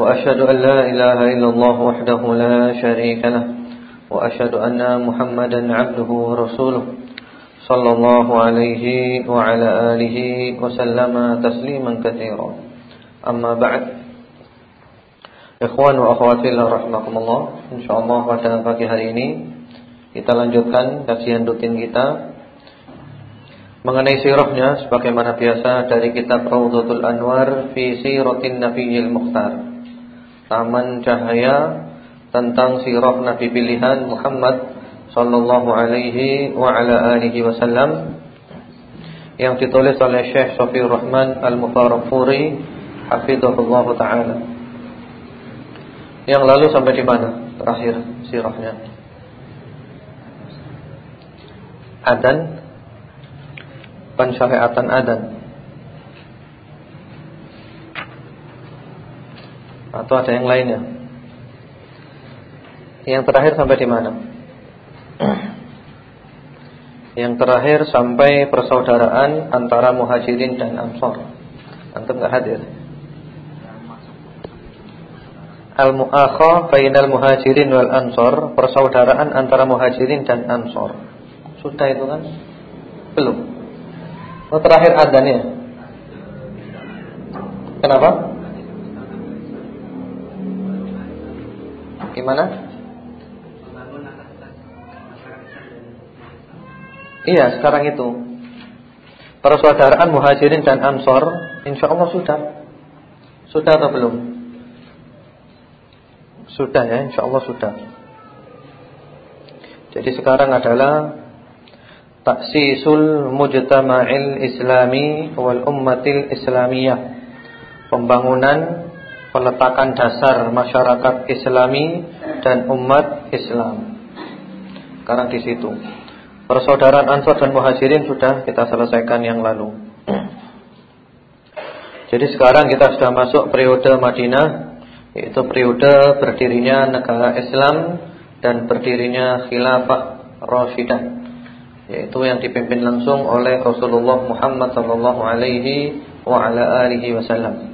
وأشهد أن لا إله إلا الله وحده لا شريك له وأشهد أن محمدا عبده ورسوله صلى الله عليه وعلى آله وسلم تسليما كثيرا أما بعد Ikhwan wa akhwati rahmatullah Insyaallah pada pagi hari ini kita lanjutkan kajian rutin kita mengenai sirahnya sebagaimana biasa dari kitab Raudhatul Anwar fi Siratin Nabiyil Mukhtar. Taman Cahaya tentang sirah Nabi pilihan Muhammad sallallahu alaihi wa ala alihi wasallam yang ditulis oleh Syekh Sofir Rahman Al-Mufarrafuri hafizahullah taala. Yang lalu sampai di mana terakhir sirahnya? Adan pensyariatan adan Atau ada yang lainnya? Yang terakhir sampai di mana? Yang terakhir sampai persaudaraan antara muhajirin dan ansor. Antum nggak hadir? Al-mu'akha bainal muhajirin wal ansor, persaudaraan antara muhajirin dan ansor. Sudah itu kan? Belum. Oh, terakhir adanya. Kenapa? Gimana? Iya, sekarang itu. Persaudaraan Muhajirin dan Ansor, insya Allah sudah. Sudah atau belum? Sudah ya, insya Allah sudah. Jadi sekarang adalah Taksisul Mujtama'il Islami wal Ummatil Islamiyah. Pembangunan peletakan dasar masyarakat Islami dan umat Islam. Sekarang di situ. Persaudaraan Ansor dan Muhajirin sudah kita selesaikan yang lalu. Jadi sekarang kita sudah masuk periode Madinah yaitu periode berdirinya negara Islam dan berdirinya khilafah Rashidah yaitu yang dipimpin langsung oleh Rasulullah Muhammad sallallahu alaihi wa ala alihi wasallam.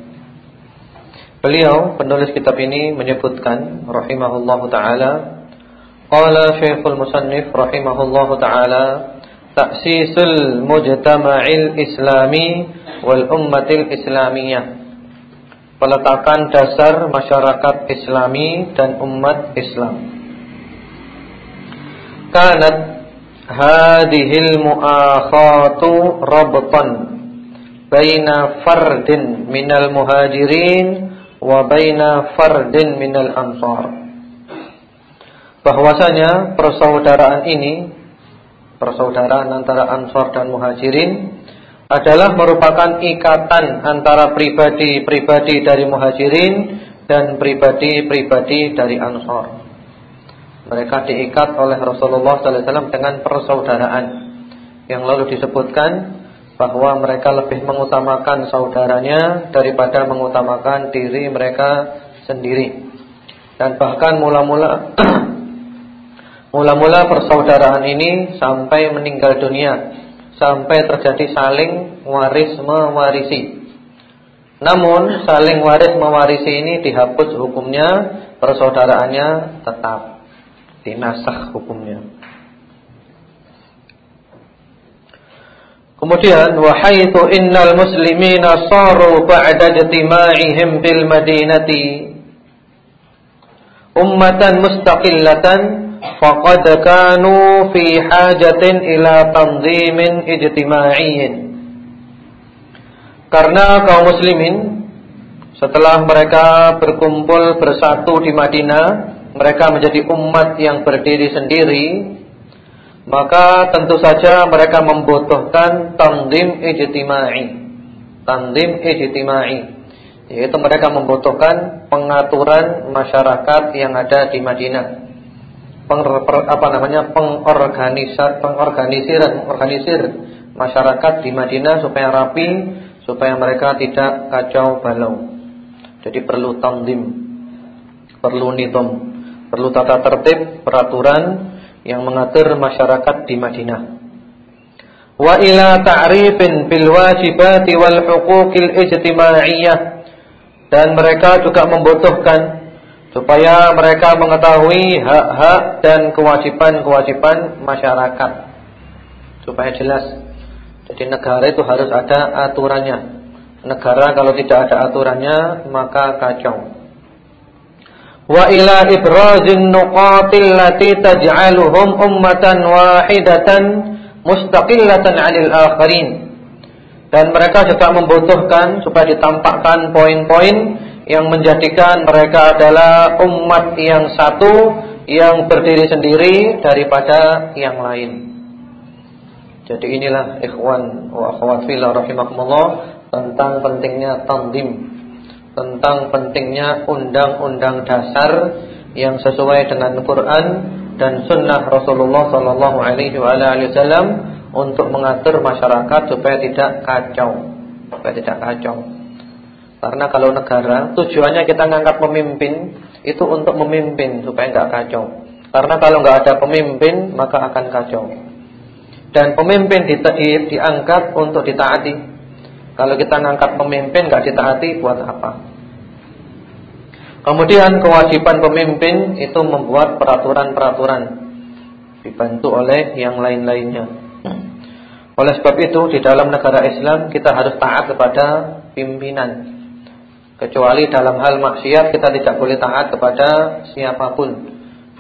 Beliau penulis kitab ini menyebutkan rahimahullahu taala qala Syekhul Musannif rahimahullahu taala ta'sisul mujtama'il islami wal ummatil islamiyah. Peletakan dasar masyarakat islami dan umat Islam. Kanat hadhil mu'akhatu rabtan baina fardin minal muhajirin wa baina fardin minal ansar. Bahwasanya persaudaraan ini persaudaraan antara ansar dan muhajirin adalah merupakan ikatan antara pribadi-pribadi dari muhajirin dan pribadi-pribadi dari ansar. Mereka diikat oleh Rasulullah SAW dengan persaudaraan yang lalu disebutkan bahwa mereka lebih mengutamakan saudaranya daripada mengutamakan diri mereka sendiri. Dan bahkan mula-mula mula-mula persaudaraan ini sampai meninggal dunia, sampai terjadi saling waris mewarisi. Namun saling waris mewarisi ini dihapus hukumnya, persaudaraannya tetap dinasah hukumnya. Kemudian wahaitu innal muslimina saru ba'da ijtima'ihim bil madinati. Ummatan mustaqillatan faqad kanu fi hajatin ila tanzimin ijtima'iyyin Karena kaum muslimin setelah mereka berkumpul bersatu di Madinah mereka menjadi umat yang berdiri sendiri maka tentu saja mereka membutuhkan tanzim ijtimai. Tanzim ijtimai, Yaitu mereka membutuhkan pengaturan masyarakat yang ada di Madinah. Peng, per, apa namanya? pengorganisir pengorganisiran organisir masyarakat di Madinah supaya rapi, supaya mereka tidak kacau balau. Jadi perlu tandim, perlu nidom, perlu tata tertib, peraturan yang mengatur masyarakat di Madinah. Wa ila ta'rifin bil wajibati wal huquqil ijtima'iyyah dan mereka juga membutuhkan supaya mereka mengetahui hak-hak dan kewajiban-kewajiban masyarakat supaya jelas. Jadi negara itu harus ada aturannya. Negara kalau tidak ada aturannya maka kacau. Wa ila ibrazin nuqatil lati taj'aluhum ummatan wahidatan mustaqillatan 'anil akharin dan mereka juga membutuhkan supaya ditampakkan poin-poin yang menjadikan mereka adalah umat yang satu yang berdiri sendiri daripada yang lain. Jadi inilah ikhwan wa akhwat fillah rahimakumullah tentang pentingnya tanzim, tentang pentingnya undang-undang dasar yang sesuai dengan Quran dan sunnah Rasulullah sallallahu alaihi wasallam untuk mengatur masyarakat supaya tidak kacau, supaya tidak kacau. Karena kalau negara tujuannya kita ngangkat pemimpin itu untuk memimpin supaya nggak kacau. Karena kalau nggak ada pemimpin maka akan kacau. Dan pemimpin di, di, diangkat untuk ditaati. Kalau kita ngangkat pemimpin nggak ditaati buat apa? Kemudian kewajiban pemimpin itu membuat peraturan-peraturan dibantu oleh yang lain-lainnya. Oleh sebab itu di dalam negara Islam kita harus taat kepada pimpinan. Kecuali dalam hal maksiat kita tidak boleh taat kepada siapa pun.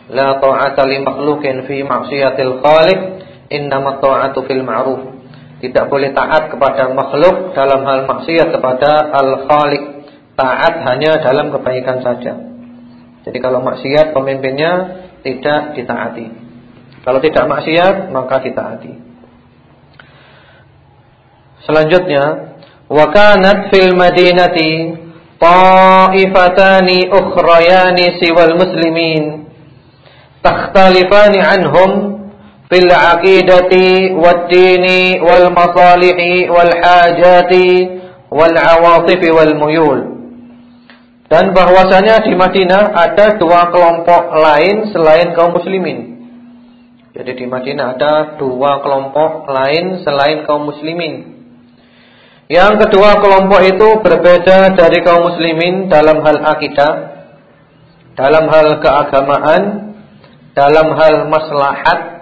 La ta'ata li makhluqin fi maksiatil khaliq, innamat ta'atu fil ma'ruf. Tidak boleh taat kepada makhluk dalam hal maksiat kepada al-khaliq. Taat hanya dalam kebaikan saja. Jadi kalau maksiat pemimpinnya tidak ditaati. Kalau tidak maksiat maka ditaati. Selanjutnya, wa kanat fil madinati ta'ifatani ukhrayani siwal muslimin takhtalifani anhum masalihi wal hajati wal awatif wal muyul. Dan bahwasanya di Madinah ada dua kelompok lain selain kaum muslimin. Jadi di Madinah ada dua kelompok lain selain kaum muslimin. Yang kedua kelompok itu berbeda dari kaum muslimin dalam hal akidah, dalam hal keagamaan, dalam hal maslahat,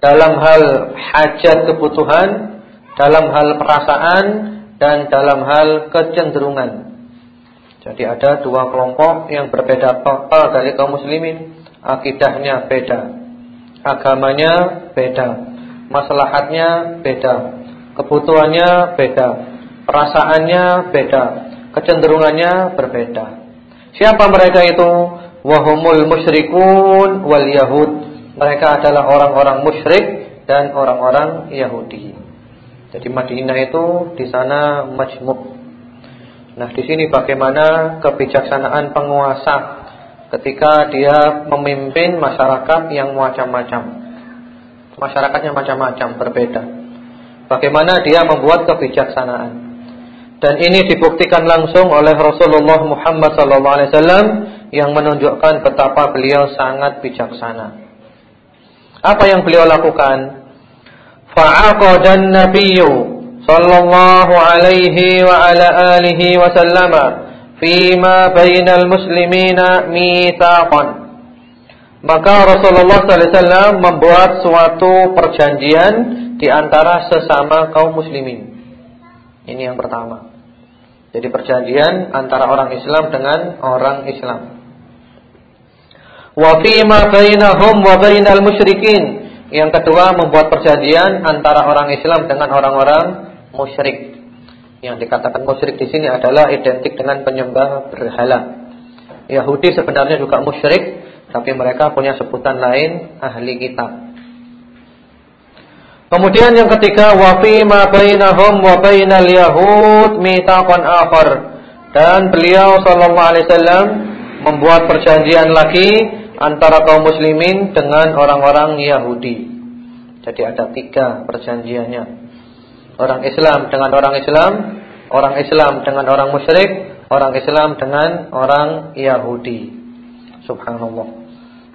dalam hal hajat kebutuhan, dalam hal perasaan dan dalam hal kecenderungan. Jadi ada dua kelompok yang berbeda total dari kaum muslimin. Akidahnya beda, agamanya beda, maslahatnya beda, Kebutuhannya beda, perasaannya beda, kecenderungannya berbeda. Siapa mereka itu? Wahumul musyrikun wal yahud. Mereka adalah orang-orang musyrik dan orang-orang Yahudi. Jadi Madinah itu di sana majmuk. Nah, di sini bagaimana kebijaksanaan penguasa ketika dia memimpin masyarakat yang macam-macam. Masyarakatnya macam-macam, berbeda. Bagaimana dia membuat kebijaksanaan. Dan ini dibuktikan langsung oleh Rasulullah Muhammad SAW yang menunjukkan betapa beliau sangat bijaksana. Apa yang beliau lakukan? Fa'aqadan nabiyyu sallallahu alaihi wa ala alihi wa sallama fima bainal muslimina mitsaqan. Maka Rasulullah SAW membuat suatu perjanjian di antara sesama kaum muslimin. Ini yang pertama. Jadi perjanjian antara orang Islam dengan orang Islam. Wa fima bainahum wa bainal musyrikin. Yang kedua membuat perjanjian antara orang Islam dengan orang-orang musyrik. Yang dikatakan musyrik di sini adalah identik dengan penyembah berhala. Yahudi sebenarnya juga musyrik, tapi mereka punya sebutan lain ahli kitab. Kemudian yang ketiga wa fi ma bainahum wa bainal yahud mitsaqan akhar. Dan beliau sallallahu alaihi wasallam membuat perjanjian lagi antara kaum muslimin dengan orang-orang Yahudi. Jadi ada tiga perjanjiannya. Orang Islam dengan orang Islam, orang Islam dengan orang musyrik, orang Islam dengan orang Yahudi. Subhanallah.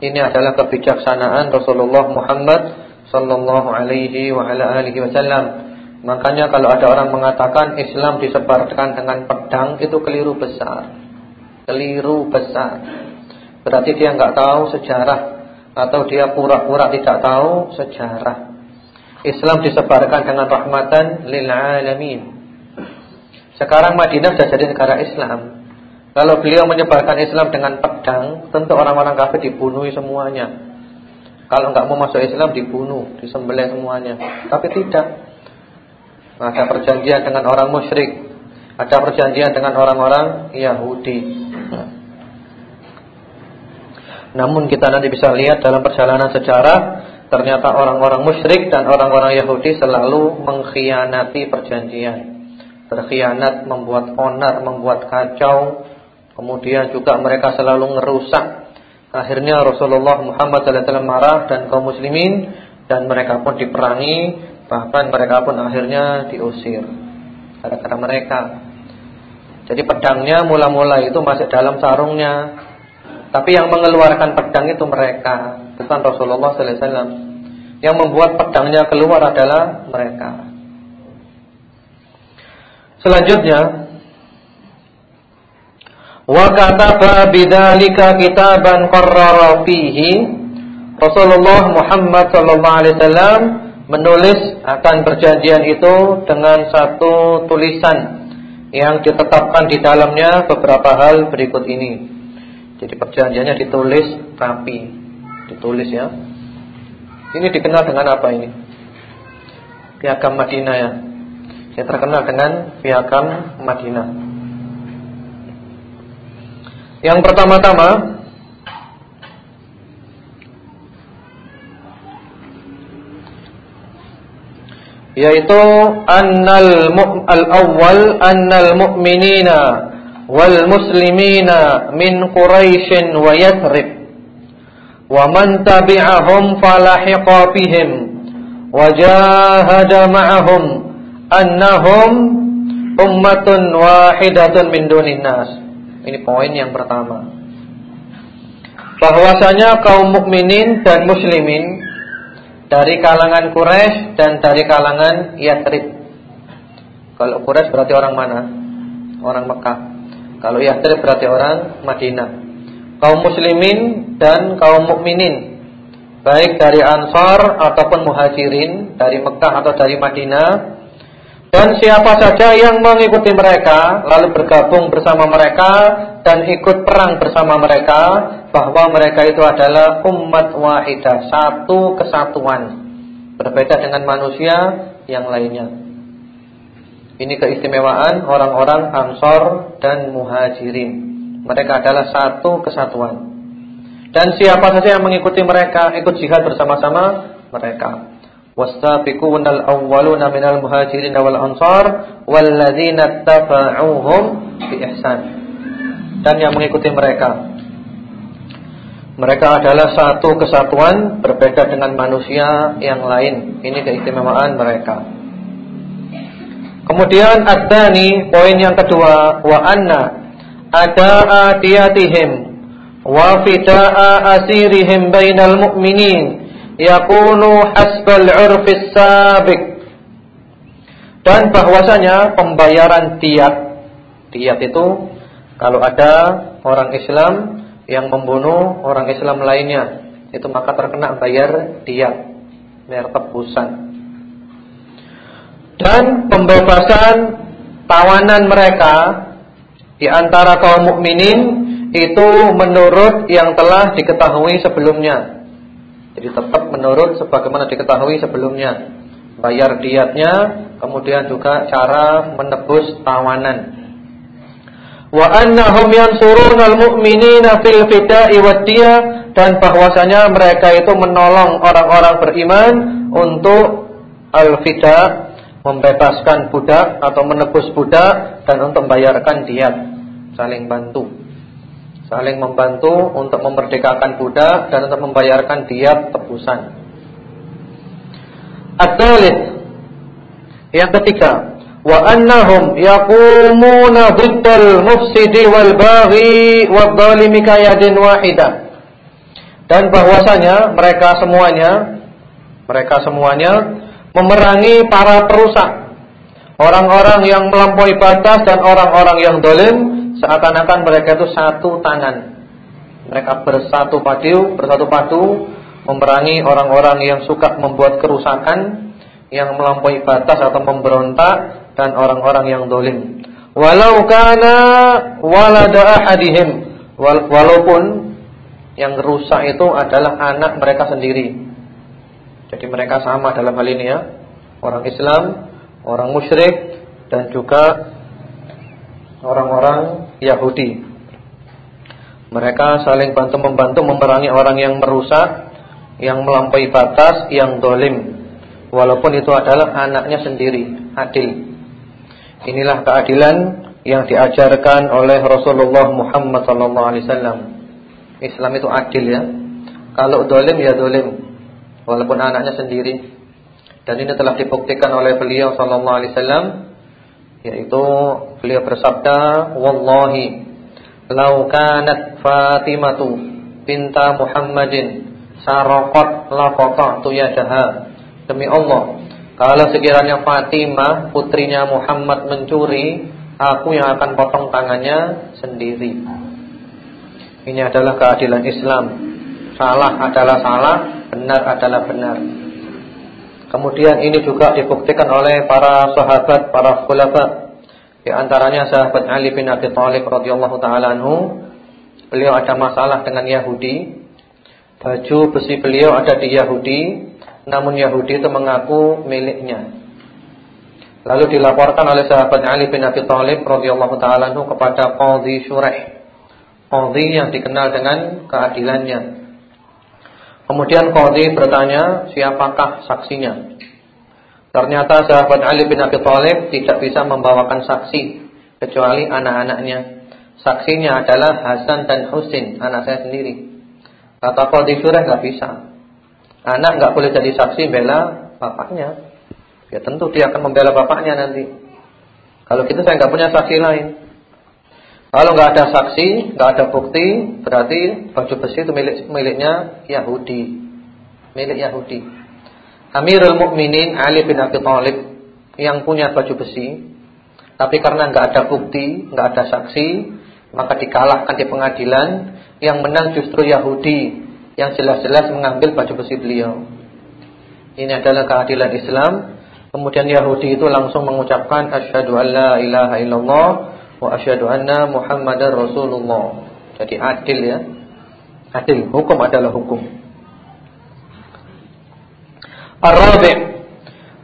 Ini adalah kebijaksanaan Rasulullah Muhammad sallallahu alaihi wa ala alihi wasallam Makanya kalau ada orang mengatakan Islam disebarkan dengan pedang itu keliru besar. Keliru besar. Berarti dia nggak tahu sejarah atau dia pura-pura tidak tahu sejarah. Islam disebarkan dengan rahmatan lil alamin. Sekarang Madinah sudah jadi negara Islam. Kalau beliau menyebarkan Islam dengan pedang, tentu orang-orang kafir dibunuh semuanya. Kalau nggak mau masuk Islam dibunuh, disembelih semuanya. Tapi tidak. Ada perjanjian dengan orang musyrik Ada perjanjian dengan orang-orang Yahudi Namun kita nanti bisa lihat dalam perjalanan sejarah Ternyata orang-orang musyrik dan orang-orang Yahudi selalu mengkhianati perjanjian. Berkhianat, membuat onar, membuat kacau. Kemudian juga mereka selalu ngerusak. Akhirnya Rasulullah Muhammad SAW marah dan kaum muslimin Dan mereka pun diperangi Bahkan mereka pun akhirnya diusir. Gara-gara mereka. Jadi pedangnya mula-mula itu masih dalam sarungnya Tapi yang mengeluarkan pedang itu mereka. Bukan Rasulullah SAW Yang membuat pedangnya keluar adalah mereka. Selanjutnya Wa kataba bidzalika kitaban qarrara fihi. Rasulullah Muhammad sallallahu alaihi wasallam menulis akan perjanjian itu dengan satu tulisan yang ditetapkan di dalamnya beberapa hal berikut ini. Jadi perjanjiannya ditulis rapi, ditulis ya. Ini dikenal dengan apa ini? Piagam Madinah ya. Saya terkenal dengan Piagam Madinah. Yang pertama-tama yaitu annal al-awwal annal mu'minina wal muslimina min Quraisy wa Yathrib wa man tabi'ahum falahiqa bihim wa jahada ma'ahum annahum ummatun wahidatun min dunin nas ini poin yang pertama bahwasanya kaum mukminin dan muslimin dari kalangan Quraisy dan dari kalangan Yathrib. Kalau Quraisy berarti orang mana? Orang Mekah. Kalau Yathrib berarti orang Madinah. Kaum muslimin dan kaum mukminin, baik dari Ansar ataupun Muhajirin, dari Mekah atau dari Madinah, dan siapa saja yang mengikuti mereka lalu bergabung bersama mereka dan ikut perang bersama mereka bahwa mereka itu adalah umat wahidah, satu kesatuan. Berbeda dengan manusia yang lainnya. Ini keistimewaan orang-orang Ansor dan Muhajirin. Mereka adalah satu kesatuan. Dan siapa saja yang mengikuti mereka, ikut jihad bersama-sama mereka. Muhajirin tabauhum. Dan yang mengikuti mereka mereka adalah satu kesatuan berbeda dengan manusia yang lain. Ini keistimewaan mereka. Kemudian ad-dani poin yang kedua wa anna ada adiyatihim wa fida'a asirihim bainal mu'minin yakunu hasbal 'urfis sabiq. Dan bahwasanya pembayaran diat diat itu kalau ada orang Islam yang membunuh orang Islam lainnya itu maka terkena bayar dia bayar tebusan dan pembebasan tawanan mereka di antara kaum mukminin itu menurut yang telah diketahui sebelumnya. Jadi tetap menurut sebagaimana diketahui sebelumnya. Bayar diatnya kemudian juga cara menebus tawanan. Wa annahum yansurunal mu'minina fil fida'i waddiyah dan bahwasanya mereka itu menolong orang-orang beriman untuk al-fida membebaskan budak atau menebus budak dan untuk membayarkan diat. saling bantu. Saling membantu untuk memerdekakan budak dan untuk membayarkan diat tebusan. At-thalits yang ketiga, wa annahum yaqumuna diddal mufsidi wal baghi wad zalimi kayadin wahidah. Dan bahwasanya mereka semuanya mereka semuanya memerangi para perusak. Orang-orang yang melampaui batas dan orang-orang yang dolim seakan-akan mereka itu satu tangan. Mereka bersatu padu, bersatu padu memerangi orang-orang yang suka membuat kerusakan, yang melampaui batas atau memberontak dan orang-orang yang dolim. Walau kana walada ahadihim, walaupun yang rusak itu adalah anak mereka sendiri. Jadi mereka sama dalam hal ini ya. Orang Islam, orang musyrik dan juga orang-orang Yahudi. Mereka saling bantu membantu memerangi orang yang merusak, yang melampaui batas, yang dolim. Walaupun itu adalah anaknya sendiri, adil. Inilah keadilan yang diajarkan oleh Rasulullah Muhammad SAW. Islam itu adil ya. Kalau dolim ya dolim walaupun anaknya sendiri. Dan ini telah dibuktikan oleh beliau sallallahu alaihi wasallam yaitu beliau bersabda, "Wallahi law kanat Fatimatu binta Muhammadin saraqat la ya yadaha." Demi Allah, kalau sekiranya Fatimah putrinya Muhammad mencuri, aku yang akan potong tangannya sendiri. Ini adalah keadilan Islam. Salah adalah salah, benar adalah benar. Kemudian ini juga dibuktikan oleh para sahabat, para khulafa. Di antaranya sahabat Ali bin Abi Thalib radhiyallahu taala anhu, beliau ada masalah dengan Yahudi. Baju besi beliau ada di Yahudi, namun Yahudi itu mengaku miliknya. Lalu dilaporkan oleh sahabat Ali bin Abi Thalib radhiyallahu taala anhu kepada Qadhi Syuraih. Qadhi yang dikenal dengan keadilannya. Kemudian Qadhi bertanya, siapakah saksinya? Ternyata sahabat Ali bin Abi Thalib tidak bisa membawakan saksi kecuali anak-anaknya. Saksinya adalah Hasan dan Husin, anak saya sendiri. Kata Qadhi Syurah nggak bisa. Anak nggak boleh jadi saksi bela bapaknya. Ya tentu dia akan membela bapaknya nanti. Kalau gitu saya nggak punya saksi lain. Kalau nggak ada saksi, nggak ada bukti, berarti baju besi itu milik miliknya Yahudi, milik Yahudi. Amirul Mukminin Ali bin Abi Thalib yang punya baju besi, tapi karena nggak ada bukti, nggak ada saksi, maka dikalahkan di pengadilan. Yang menang justru Yahudi yang jelas-jelas mengambil baju besi beliau. Ini adalah keadilan Islam. Kemudian Yahudi itu langsung mengucapkan asyhadu alla ilaha illallah wa asyhadu anna Muhammadar Rasulullah. Jadi adil ya. Adil, hukum adalah hukum. Ar-rabi'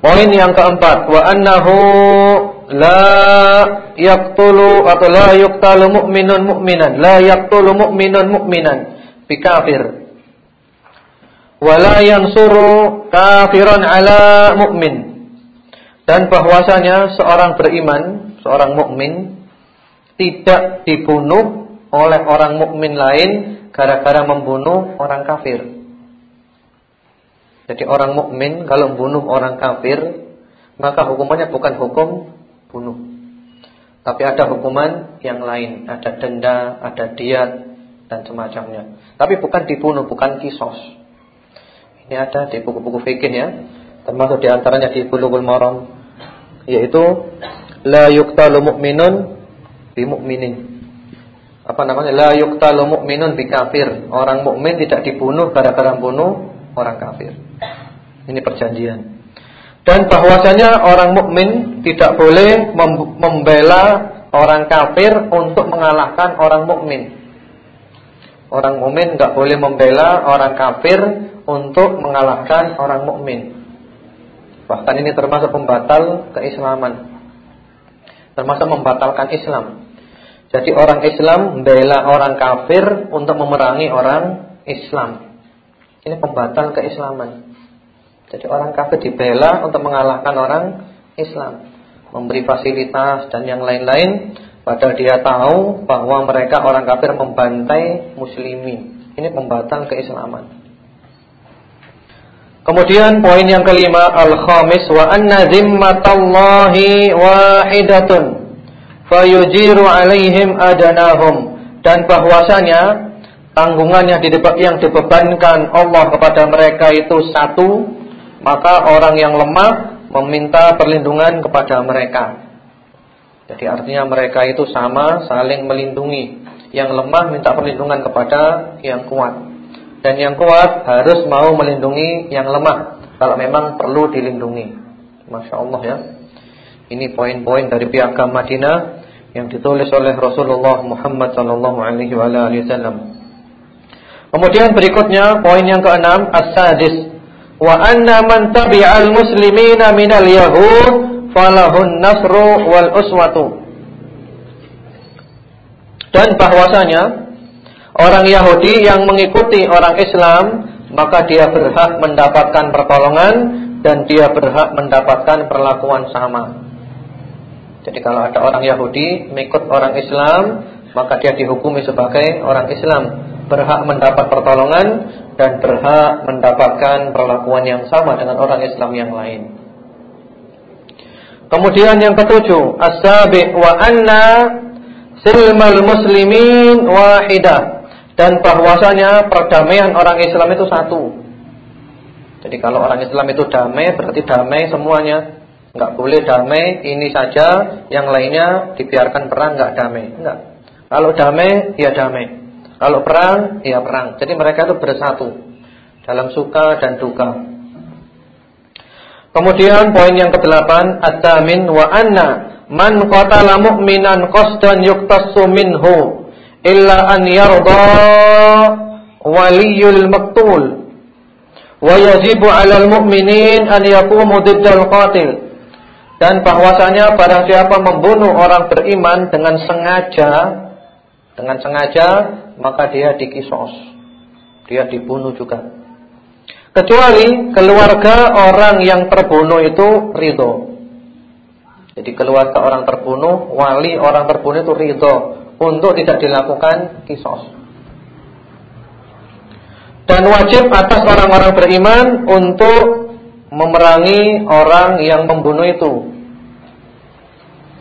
Poin yang keempat, wa annahu la yaqtulu atau la yuqtalu mu'minun mu'minan, la yaqtulu mu'minun mu'minan bi kafir. Wa la yansuru kafiran ala mu'min. Dan bahwasanya seorang beriman, seorang mukmin tidak dibunuh oleh orang mukmin lain gara-gara membunuh orang kafir. Jadi orang mukmin kalau membunuh orang kafir, maka hukumannya bukan hukum bunuh. Tapi ada hukuman yang lain, ada denda, ada diat dan semacamnya. Tapi bukan dibunuh, bukan kisos. Ini ada di buku-buku fikih ya, termasuk di antaranya di Bulughul Maram yaitu la yuqtalu mu'minun bi mukminin. Apa namanya? La yuqtalu mu'minun bi kafir. Orang mukmin tidak dibunuh gara-gara bunuh orang kafir. Ini perjanjian. Dan bahwasanya orang mukmin tidak boleh membela orang kafir untuk mengalahkan orang mukmin. Orang mukmin enggak boleh membela orang kafir untuk mengalahkan orang mukmin. Bahkan ini termasuk pembatal keislaman termasuk membatalkan Islam. Jadi orang Islam membela orang kafir untuk memerangi orang Islam. Ini pembatal keislaman. Jadi orang kafir dibela untuk mengalahkan orang Islam, memberi fasilitas dan yang lain-lain Padahal dia tahu bahwa mereka orang kafir membantai muslimin. Ini pembatal keislaman. Kemudian poin yang kelima al-khamis wa anna zimmatallahi wahidatun fayujiru alaihim adanahum dan bahwasanya tanggungan yang yang dibebankan Allah kepada mereka itu satu maka orang yang lemah meminta perlindungan kepada mereka jadi artinya mereka itu sama saling melindungi. Yang lemah minta perlindungan kepada yang kuat. Dan yang kuat harus mau melindungi yang lemah kalau memang perlu dilindungi. Masya Allah ya. Ini poin-poin dari piagam Madinah yang ditulis oleh Rasulullah Muhammad sallallahu alaihi wasallam. Kemudian berikutnya poin yang keenam as-sadis wa anna man tabi'al muslimina minal yahud falahun nasru wal uswatu. Dan bahwasanya orang Yahudi yang mengikuti orang Islam maka dia berhak mendapatkan pertolongan dan dia berhak mendapatkan perlakuan sama. Jadi kalau ada orang Yahudi mengikut orang Islam, maka dia dihukumi sebagai orang Islam, berhak mendapat pertolongan dan berhak mendapatkan perlakuan yang sama dengan orang Islam yang lain. Kemudian yang ketujuh, as-sabi' wa anna silmal muslimin wahidah dan bahwasanya perdamaian orang Islam itu satu. Jadi kalau orang Islam itu damai berarti damai semuanya. Enggak boleh damai ini saja, yang lainnya dibiarkan perang enggak damai. Enggak. Kalau damai ya damai. Kalau perang ya perang. Jadi mereka itu bersatu dalam suka dan duka. Kemudian poin yang kedelapan at-tamin wa anna man qatala mu'minan qasdan yuqtassu minhu illa an yarda waliyul maktul wa yajibu 'alal mu'minin an yaqumu diddal qatil dan bahwasanya barang siapa membunuh orang beriman dengan sengaja dengan sengaja maka dia dikisos dia dibunuh juga Kecuali keluarga orang yang terbunuh itu ridho. Jadi keluarga orang terbunuh, wali orang terbunuh itu ridho untuk tidak dilakukan kisos. Dan wajib atas orang-orang beriman untuk memerangi orang yang membunuh itu.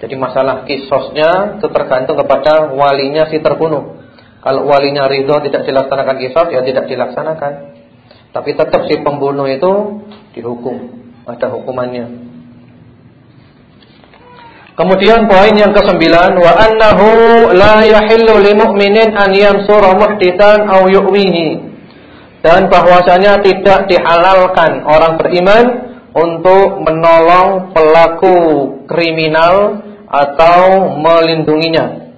Jadi masalah kisosnya itu tergantung kepada walinya si terbunuh. Kalau walinya ridho tidak dilaksanakan kisos ya tidak dilaksanakan. Tapi tetap si pembunuh itu dihukum, ada hukumannya. Kemudian poin yang kesembilan wa annahu la yahillu lil mu'minin an yansura muhdithan aw yu'wihi. Dan bahwasanya tidak dihalalkan orang beriman untuk menolong pelaku kriminal atau melindunginya.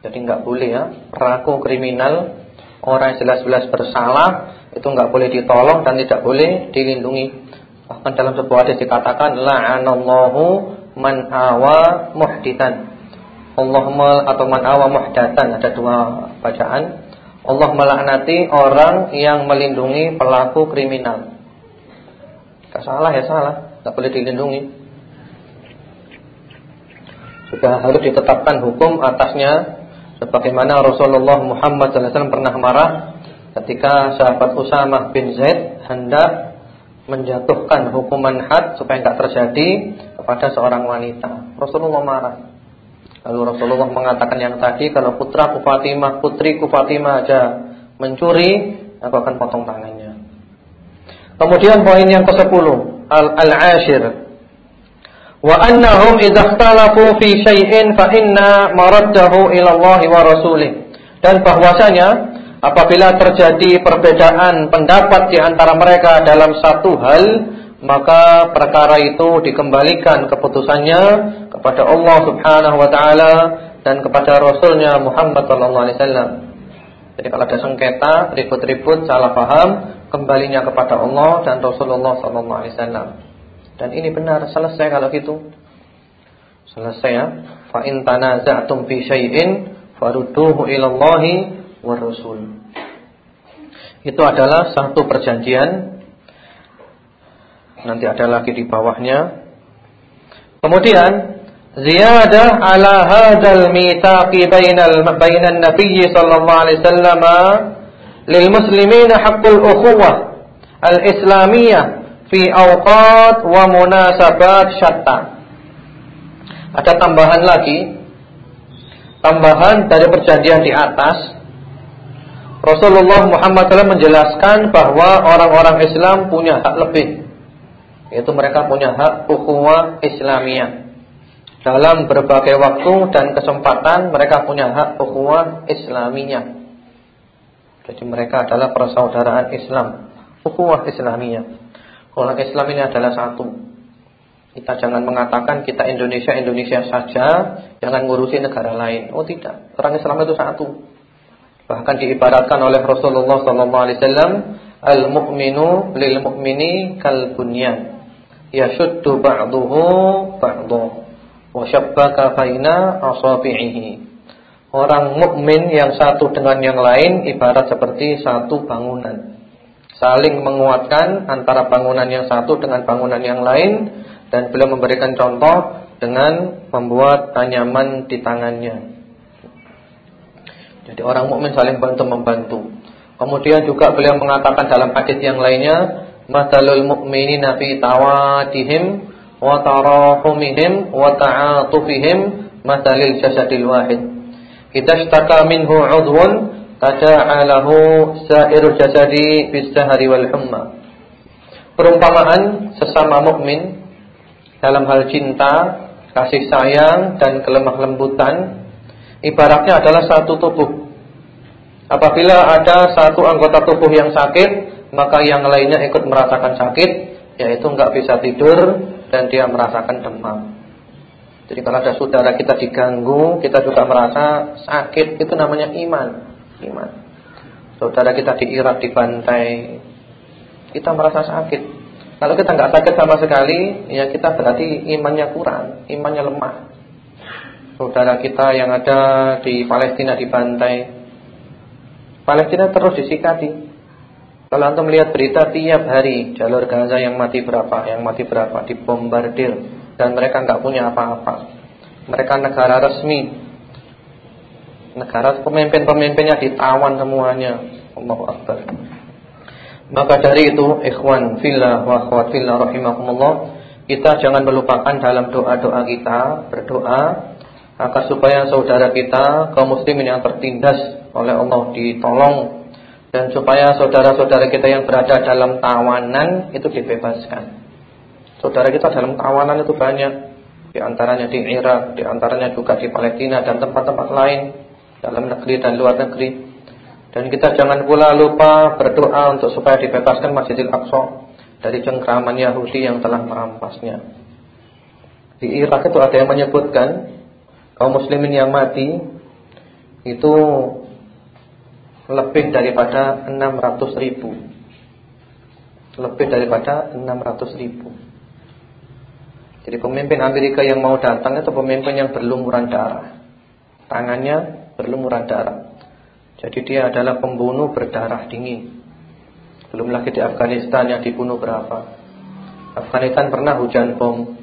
Jadi enggak boleh ya, pelaku kriminal orang yang jelas-jelas bersalah itu enggak boleh ditolong dan tidak boleh dilindungi. Bahkan dalam sebuah hadis dikatakan la'anallahu man awa muhditan. Allahumma atau man awa muhdatan ada dua bacaan. Allah melaknati orang yang melindungi pelaku kriminal. Enggak salah ya salah, enggak boleh dilindungi. Sudah harus ditetapkan hukum atasnya sebagaimana Rasulullah Muhammad SAW pernah marah ketika sahabat Usamah bin Zaid hendak menjatuhkan hukuman had supaya tidak terjadi kepada seorang wanita. Rasulullah marah. Lalu Rasulullah mengatakan yang tadi kalau putra Fatimah, putriku Fatimah aja mencuri, aku akan potong tangannya. Kemudian poin yang ke-10, al-ashir. Wa annahum idza ikhtalafu fi syai'in fa inna wa rasulih. Dan bahwasanya apabila terjadi perbedaan pendapat di antara mereka dalam satu hal, maka perkara itu dikembalikan keputusannya kepada Allah Subhanahu wa taala dan kepada Rasulnya Muhammad sallallahu alaihi wasallam. Jadi kalau ada sengketa, ribut-ribut, salah paham, kembalinya kepada Allah dan Rasulullah sallallahu alaihi wasallam. Dan ini benar, selesai kalau gitu. Selesai ya. Fa in tanaza'tum fi syai'in farudduhu ila Allahi wa Rasul. Itu adalah satu perjanjian. Nanti ada lagi di bawahnya. Kemudian ziyadah ala hadzal mitsaqi bainal bainan nabiy sallallahu alaihi wasallam lil muslimina haqqul ukhuwah al islamiyah fi awqat wa munasabat syatta. Ada tambahan lagi. Tambahan dari perjanjian di atas. Rasulullah Muhammad SAW menjelaskan bahwa orang-orang Islam punya hak lebih. Yaitu mereka punya hak ukhuwah Islamiyah. Dalam berbagai waktu dan kesempatan mereka punya hak ukhuwah Islamiyah. Jadi mereka adalah persaudaraan Islam. Ukhuwah Islamiyah Orang Islam ini adalah satu Kita jangan mengatakan kita Indonesia-Indonesia saja Jangan ngurusi negara lain Oh tidak, orang Islam itu satu Bahkan diibaratkan oleh Rasulullah wasallam, al-mu'minu lil mu'mini kal bunyan. Yashuddu ba'duhu ba'dhu wa shabbaka baina asabi'ihi. Orang mukmin yang satu dengan yang lain ibarat seperti satu bangunan. Saling menguatkan antara bangunan yang satu dengan bangunan yang lain dan beliau memberikan contoh dengan membuat anyaman di tangannya. Jadi orang mukmin saling bantu membantu. Kemudian juga beliau mengatakan dalam hadis yang lainnya, "Matsalul mu'minina fi tawadihim wa tarahumihim wa ta'atufihim matsalil jasadil wahid." Idza ishtaka minhu 'udhun tada'alahu sa'iru jasadi bis sahari wal humma. Perumpamaan sesama mukmin dalam hal cinta, kasih sayang dan kelemah lembutan ibaratnya adalah satu tubuh. Apabila ada satu anggota tubuh yang sakit, maka yang lainnya ikut merasakan sakit, yaitu enggak bisa tidur dan dia merasakan demam. Jadi kalau ada saudara kita diganggu, kita juga merasa sakit, itu namanya iman. Iman. Saudara kita di Irak dibantai, kita merasa sakit. Kalau kita enggak sakit sama sekali, ya kita berarti imannya kurang, imannya lemah saudara kita yang ada di Palestina dibantai. Palestina terus disikati. Kalau antum melihat berita tiap hari jalur Gaza yang mati berapa, yang mati berapa, dibombardir dan mereka nggak punya apa-apa. Mereka negara resmi. Negara pemimpin-pemimpinnya ditawan semuanya. Allahu Akbar. Maka dari itu, ikhwan fillah wa akhwat fillah rahimakumullah, kita jangan melupakan dalam doa-doa kita berdoa maka supaya saudara kita kaum muslimin yang tertindas oleh Allah ditolong dan supaya saudara-saudara kita yang berada dalam tawanan itu dibebaskan. Saudara kita dalam tawanan itu banyak, di antaranya di Irak, di antaranya juga di Palestina dan tempat-tempat lain dalam negeri dan luar negeri. Dan kita jangan pula lupa berdoa untuk supaya dibebaskan Masjidil Aqsa dari cengkraman Yahudi yang telah merampasnya. Di Irak itu ada yang menyebutkan kaum muslimin yang mati itu lebih daripada 600 ribu lebih daripada 600 ribu jadi pemimpin Amerika yang mau datang itu pemimpin yang berlumuran darah tangannya berlumuran darah jadi dia adalah pembunuh berdarah dingin belum lagi di Afghanistan yang dibunuh berapa Afghanistan pernah hujan bom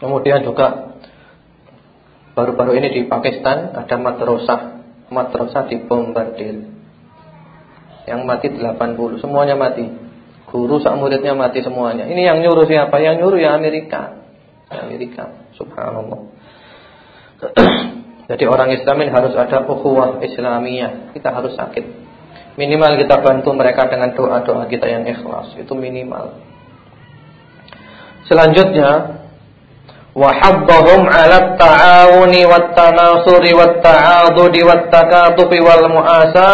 kemudian juga Baru-baru ini di Pakistan ada madrasah, madrasah dibombardir. Yang mati 80, semuanya mati. Guru sak muridnya mati semuanya. Ini yang nyuruh siapa? Yang nyuruh ya Amerika. Amerika, subhanallah. Jadi orang Islamin harus ada ukhuwah Islamiyah. Kita harus sakit. Minimal kita bantu mereka dengan doa-doa kita yang ikhlas. Itu minimal. Selanjutnya, wahabbahum 'ala at-ta'awuni wat-tanasuri wat-ta'adudi wat-takatufi wal muasa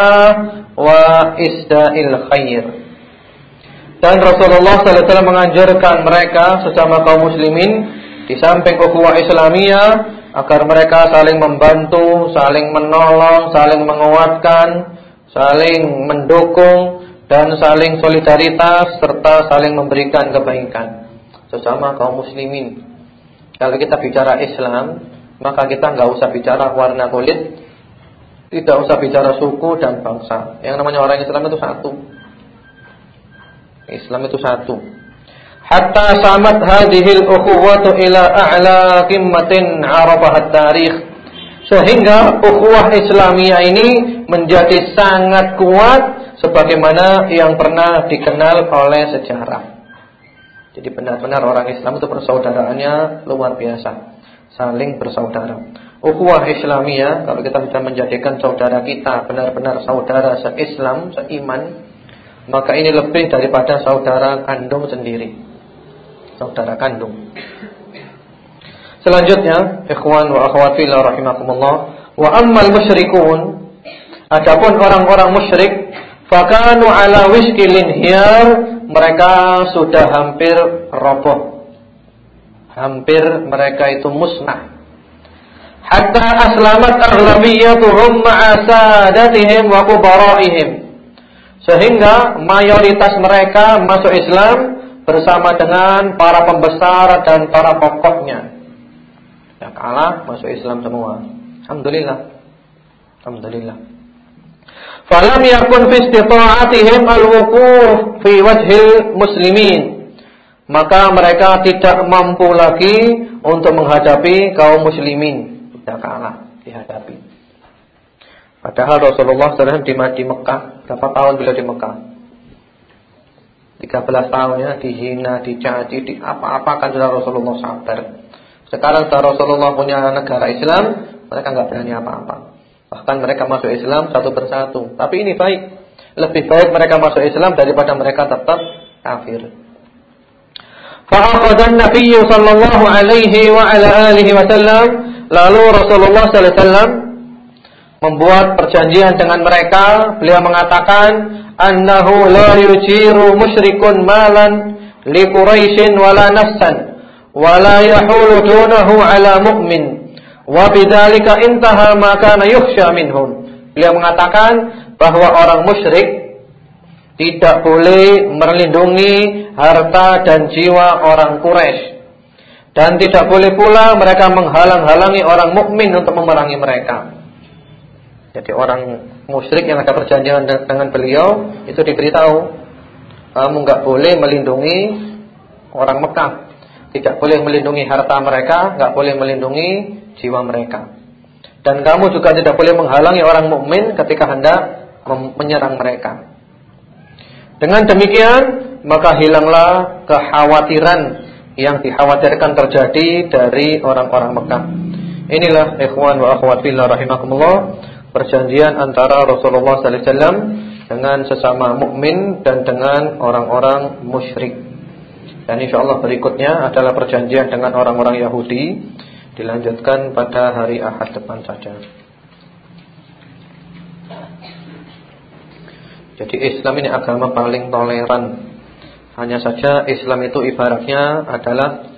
wa isda'il khair. Dan Rasulullah sallallahu alaihi wasallam menganjurkan mereka sesama kaum muslimin di samping ukhuwah Islamiyah agar mereka saling membantu, saling menolong, saling menguatkan, saling mendukung dan saling solidaritas serta saling memberikan kebaikan sesama kaum muslimin. Kalau kita bicara Islam, maka kita nggak usah bicara warna kulit, tidak usah bicara suku dan bangsa. Yang namanya orang Islam itu satu. Islam itu satu. Hatta samat hadhil ukhuwatu ila a'la qimmatin 'arafaha tarikh sehingga ukhuwah Islamiyah ini menjadi sangat kuat sebagaimana yang pernah dikenal oleh sejarah. Jadi benar-benar orang Islam itu persaudaraannya luar biasa, saling bersaudara. Ukhuwah Islamiyah kalau kita sudah menjadikan saudara kita benar-benar saudara se-Islam, seiman, maka ini lebih daripada saudara kandung sendiri saudara kandung. Selanjutnya, ikhwan wa akhwat fillah rahimakumullah, wa ammal musyrikun, adapun orang-orang musyrik, fakanu ala wiskilin hiyar, mereka sudah hampir roboh. Hampir mereka itu musnah. Hatta aslamat aghlabiyatuhum ma'asadatihim wa kubaraihim. Sehingga mayoritas mereka masuk Islam bersama dengan para pembesar dan para pokoknya. Ya kalah masuk Islam semua. Alhamdulillah. Alhamdulillah. Falam yakun fi istita'atihim al-wuquf fi wajhil muslimin. Maka mereka tidak mampu lagi untuk menghadapi kaum muslimin. Tidak kalah dihadapi. Padahal Rasulullah SAW di Mekah berapa tahun beliau di Mekah? 13 tahun ya dihina, dicaci, di apa-apakan sudah Rasulullah sabar. Sekarang sudah Rasulullah punya negara Islam, mereka nggak berani apa-apa. Bahkan mereka masuk Islam satu persatu. Tapi ini baik. Lebih baik mereka masuk Islam daripada mereka tetap kafir. Fa'aqadan Nabi sallallahu alaihi wa ala alihi wasallam lalu Rasulullah sallallahu alaihi wasallam membuat perjanjian dengan mereka, beliau mengatakan annahu la yujiru musyrikun malan li Quraisyin wala nafsan wala yahulu dunahu ala mu'min wa bidzalika intaha ma kana yukhsha minhum beliau mengatakan bahwa orang musyrik tidak boleh melindungi harta dan jiwa orang Quraisy. Dan tidak boleh pula mereka menghalang-halangi orang mukmin untuk memerangi mereka. Jadi orang musyrik yang ada perjanjian dengan beliau itu diberitahu kamu nggak boleh melindungi orang Mekah, tidak boleh melindungi harta mereka, nggak boleh melindungi jiwa mereka. Dan kamu juga tidak boleh menghalangi orang mukmin ketika hendak menyerang mereka. Dengan demikian, maka hilanglah kekhawatiran yang dikhawatirkan terjadi dari orang-orang Mekah. Inilah ikhwan wa akhwat fillah rahimakumullah perjanjian antara Rasulullah sallallahu alaihi wasallam dengan sesama mukmin dan dengan orang-orang musyrik. Dan insyaallah berikutnya adalah perjanjian dengan orang-orang Yahudi dilanjutkan pada hari Ahad depan saja. Jadi Islam ini agama paling toleran. Hanya saja Islam itu ibaratnya adalah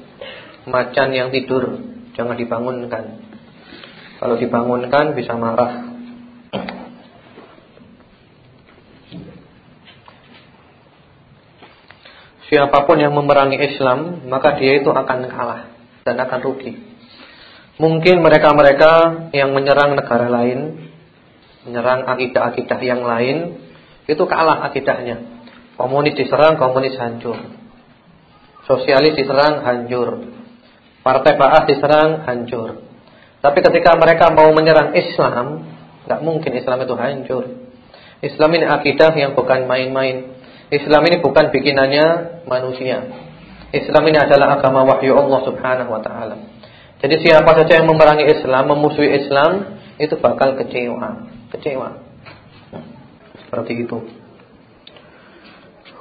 macan yang tidur, jangan dibangunkan. Kalau dibangunkan bisa marah. Siapa pun yang memerangi Islam Maka dia itu akan kalah Dan akan rugi. Mungkin mereka-mereka yang menyerang negara lain Menyerang akidah-akidah yang lain Itu kalah akidahnya. Komunis diserang, komunis hancur. Sosialis diserang, hancur. Partai Ba'ah diserang, hancur. Tapi ketika mereka mau menyerang Islam Gak mungkin Islam itu hancur Islam ini akidah yang bukan main-main Islam ini bukan bikinannya manusia. Islam ini adalah agama wahyu Allah Subhanahu wa taala. Jadi siapa saja yang memerangi Islam, memusuhi Islam, itu bakal kecewa, kecewa. Seperti itu.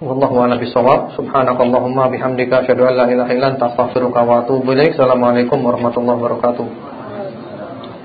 Wallahu a'lam bishawab. Subhanakallahumma bihamdika asyhadu an la ilaha illa anta astaghfiruka wa atubu. Assalamualaikum warahmatullahi wabarakatuh.